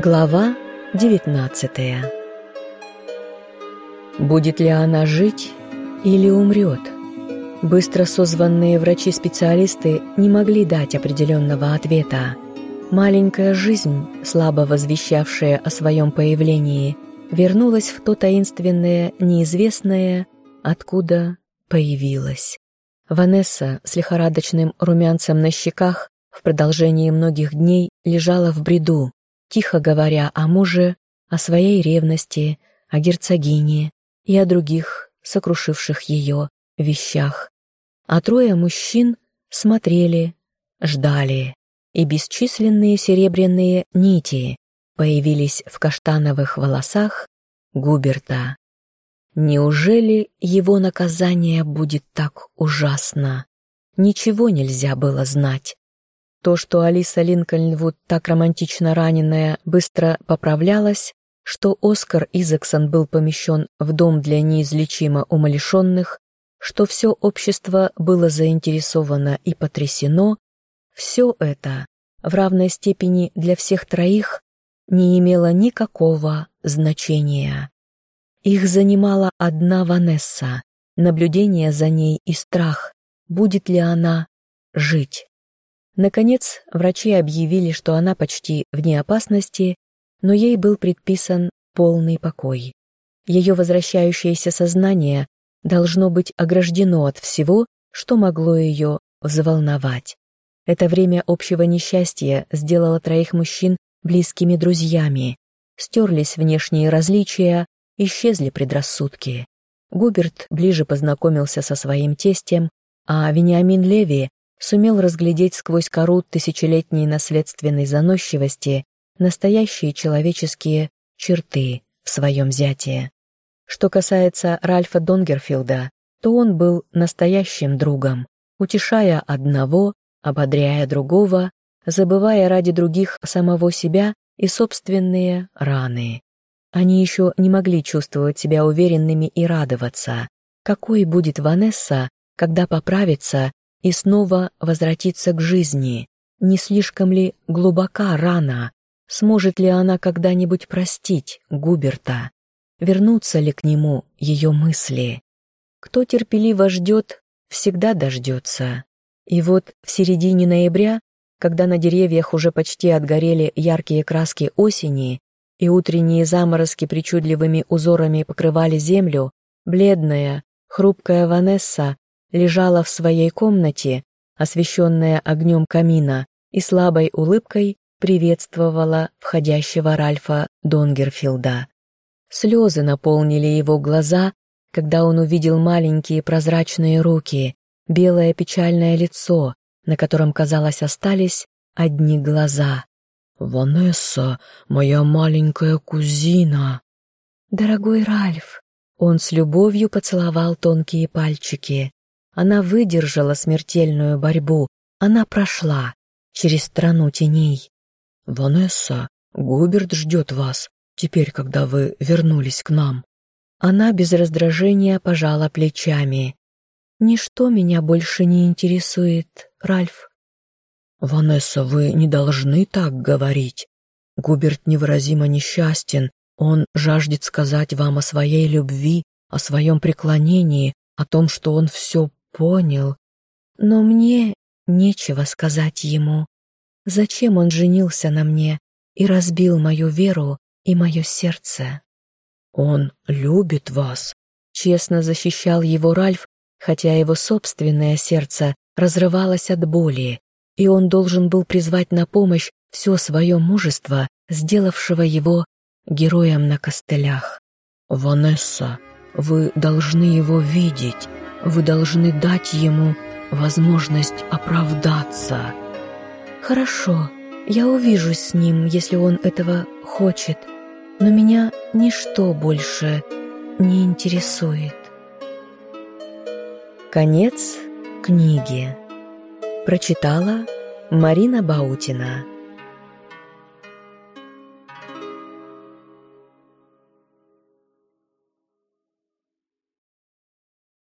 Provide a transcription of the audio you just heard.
Глава 19 Будет ли она жить или умрет? Быстро созванные врачи-специалисты не могли дать определенного ответа. Маленькая жизнь, слабо возвещавшая о своем появлении, вернулась в то таинственное, неизвестное, откуда появилась. Ванесса с лихорадочным румянцем на щеках в продолжении многих дней лежала в бреду, тихо говоря о муже, о своей ревности, о герцогине и о других, сокрушивших ее, вещах. А трое мужчин смотрели, ждали, и бесчисленные серебряные нити появились в каштановых волосах Губерта. Неужели его наказание будет так ужасно? Ничего нельзя было знать. То, что Алиса Линкольнвуд, так романтично раненая, быстро поправлялась, что Оскар Изексон был помещен в дом для неизлечимо умалишенных, что все общество было заинтересовано и потрясено, все это в равной степени для всех троих не имело никакого значения. Их занимала одна Ванесса, наблюдение за ней и страх, будет ли она жить. Наконец, врачи объявили, что она почти вне опасности, но ей был предписан полный покой. Ее возвращающееся сознание должно быть ограждено от всего, что могло ее взволновать. Это время общего несчастья сделало троих мужчин близкими друзьями. Стерлись внешние различия, исчезли предрассудки. Губерт ближе познакомился со своим тестем, а Вениамин Леви сумел разглядеть сквозь кору тысячелетней наследственной заносчивости настоящие человеческие черты в своем зятии. Что касается Ральфа Донгерфилда, то он был настоящим другом, утешая одного, ободряя другого, забывая ради других самого себя и собственные раны. Они еще не могли чувствовать себя уверенными и радоваться. Какой будет Ванесса, когда поправится и снова возвратиться к жизни. Не слишком ли глубока рана? Сможет ли она когда-нибудь простить Губерта? Вернутся ли к нему ее мысли? Кто терпеливо ждет, всегда дождется. И вот в середине ноября, когда на деревьях уже почти отгорели яркие краски осени, и утренние заморозки причудливыми узорами покрывали землю, бледная, хрупкая Ванесса лежала в своей комнате, освещенная огнем камина, и слабой улыбкой приветствовала входящего Ральфа Донгерфилда. Слезы наполнили его глаза, когда он увидел маленькие прозрачные руки, белое печальное лицо, на котором, казалось, остались одни глаза. «Ванесса, моя маленькая кузина!» «Дорогой Ральф!» Он с любовью поцеловал тонкие пальчики. Она выдержала смертельную борьбу, она прошла через страну теней. «Ванесса, Губерт ждет вас, теперь, когда вы вернулись к нам». Она без раздражения пожала плечами. «Ничто меня больше не интересует, Ральф». «Ванесса, вы не должны так говорить. Губерт невыразимо несчастен, он жаждет сказать вам о своей любви, о своем преклонении, о том, что он все понял, но мне нечего сказать ему. Зачем он женился на мне и разбил мою веру и мое сердце? Он любит вас, честно защищал его Ральф, хотя его собственное сердце разрывалось от боли, и он должен был призвать на помощь все свое мужество, сделавшего его героем на костылях. «Ванесса, вы должны его видеть, вы должны дать ему возможность оправдаться. Хорошо, я увижусь с ним, если он этого хочет, но меня ничто больше не интересует. Конец книги. Прочитала Марина Баутина.